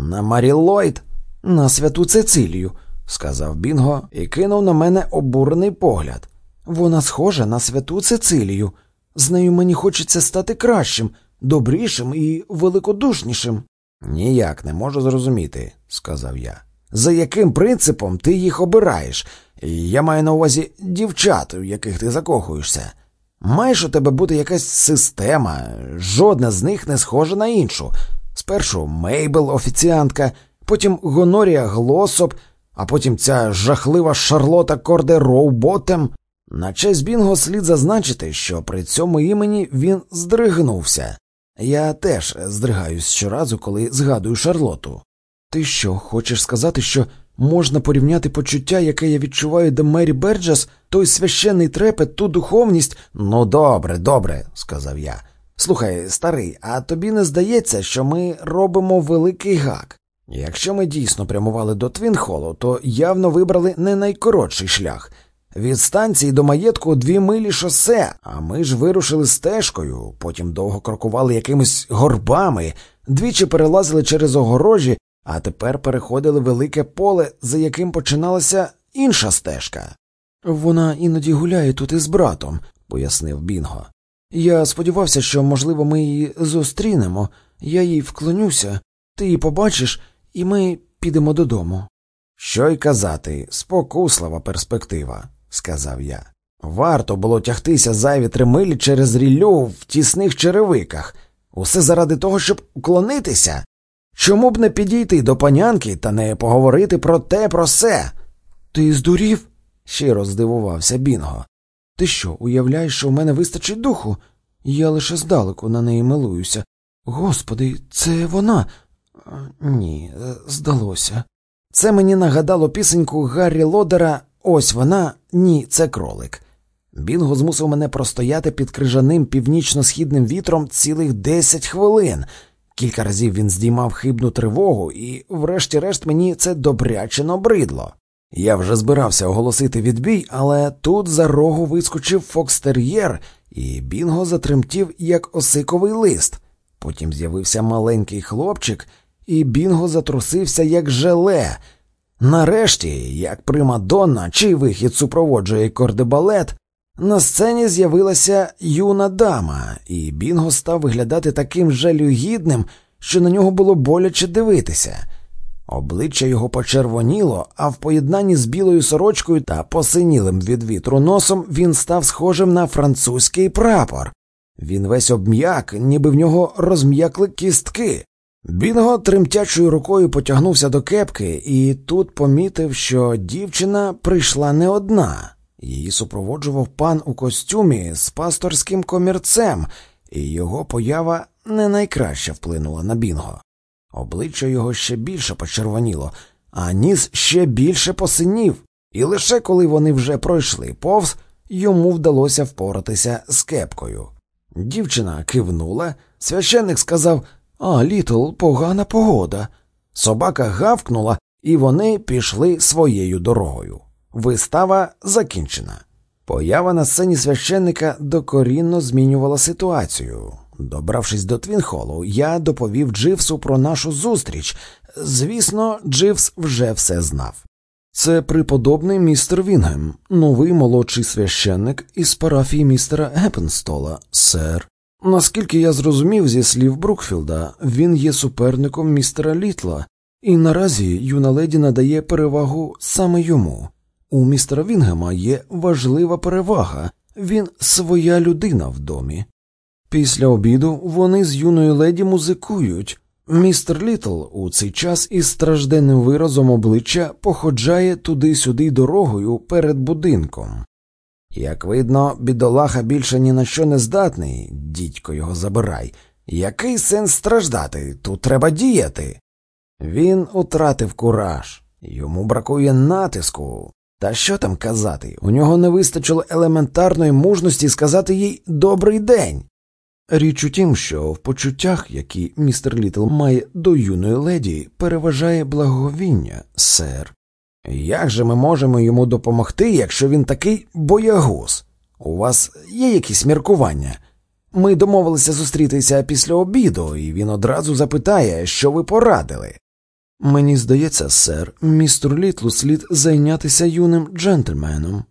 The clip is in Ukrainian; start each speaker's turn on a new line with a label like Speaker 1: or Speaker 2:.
Speaker 1: На Марі Ллойд?» «На святу Цицилію, сказав Бінго і кинув на мене обурений погляд. Вона схожа на святу Цицилію. З нею мені хочеться стати кращим, добрішим і великодушнішим. Ніяк не можу зрозуміти, сказав я. За яким принципом ти їх обираєш? Я маю на увазі дівчат, у яких ти закохуєшся. Маєш у тебе бути якась система, жодна з них не схожа на іншу. Спершу Мейбл, офіціантка, потім Гонорія Глосоп, а потім ця жахлива Шарлота Корде Роуботем. На честь Бінго слід зазначити, що при цьому імені він здригнувся. Я теж здригаюсь щоразу, коли згадую Шарлоту. Ти що, хочеш сказати, що можна порівняти почуття, яке я відчуваю до Мері Берджас, той священний трепет, ту духовність? Ну, добре, добре, сказав я. Слухай, старий, а тобі не здається, що ми робимо великий гак? Якщо ми дійсно прямували до Твінхолу, то явно вибрали не найкоротший шлях. Від станції до маєтку дві милі шосе, а ми ж вирушили стежкою, потім довго крокували якимись горбами, двічі перелазили через огорожі, а тепер переходили велике поле, за яким починалася інша стежка. Вона іноді гуляє тут із братом, пояснив Бінго. Я сподівався, що, можливо, ми її зустрінемо, я їй вклонюся, ти її побачиш, і ми підемо додому. Що й казати, спокуслива перспектива сказав я. Варто було тягтися зайві три милі через ріллю в тісних черевиках, усе заради того, щоб уклонитися. Чому б не підійти до панянки та не поговорити про те, про се? Ти здурів? щиро здивувався Бінго. Ти що, уявляєш, що в мене вистачить духу? Я лише здалеку на неї милуюся. Господи, це вона? Ні, здалося. Це мені нагадало пісеньку Гаррі Лодера Ось вона, ні, це кролик. Бінго змусив мене простояти під крижаним північно-східним вітром цілих десять хвилин. Кілька разів він здіймав хибну тривогу, і, врешті-решт, мені це добряче набридло. Я вже збирався оголосити відбій, але тут за рогу вискочив фокстер'єр, і Бінго затремтів, як осиковий лист. Потім з'явився маленький хлопчик, і Бінго затрусився, як желе. Нарешті, як примадонна, чий вихід супроводжує кордебалет, на сцені з'явилася юна дама, і Бінго став виглядати таким жалюгідним, що на нього було боляче дивитися. Обличчя його почервоніло, а в поєднанні з білою сорочкою та посинілим від вітру носом він став схожим на французький прапор. Він весь обм'як, ніби в нього розм'якли кістки. Бінго тремтячою рукою потягнувся до кепки і тут помітив, що дівчина прийшла не одна. Її супроводжував пан у костюмі з пасторським комірцем, і його поява не найкраще вплинула на Бінго. Обличчя його ще більше почервоніло, а ніс ще більше посинів, і лише коли вони вже пройшли повз, йому вдалося впоратися з кепкою. Дівчина кивнула, священник сказав а, Літл, погана погода. Собака гавкнула, і вони пішли своєю дорогою. Вистава закінчена. Поява на сцені священника докорінно змінювала ситуацію. Добравшись до Твінхолу, я доповів Дживсу про нашу зустріч. Звісно, Дживс вже все знав. Це преподобний містер Вінгем, новий молодший священник із парафії містера Геппенстола, сер. Наскільки я зрозумів зі слів Брукфілда, він є суперником містера Літла, і наразі юна леді надає перевагу саме йому. У містера Вінгема є важлива перевага він своя людина в домі. Після обіду вони з юною леді музикують. Містер Літл у цей час із стражденним виразом обличчя походжає туди-сюди дорогою перед будинком. Як видно, бідолаха більше ні на що не здатний, дідько його забирай. Який сенс страждати? Тут треба діяти. Він утратив кураж, йому бракує натиску. Та що там казати? У нього не вистачило елементарної мужності сказати їй добрий день. Річ у тім, що в почуттях, які містер Літл має до юної леді, переважає благовіння, сер. Як же ми можемо йому допомогти, якщо він такий боягуз? У вас є якісь міркування? Ми домовилися зустрітися після обіду, і він одразу запитає, що ви порадили. Мені здається, сер, містеру Літлу слід зайнятися юним джентльменом.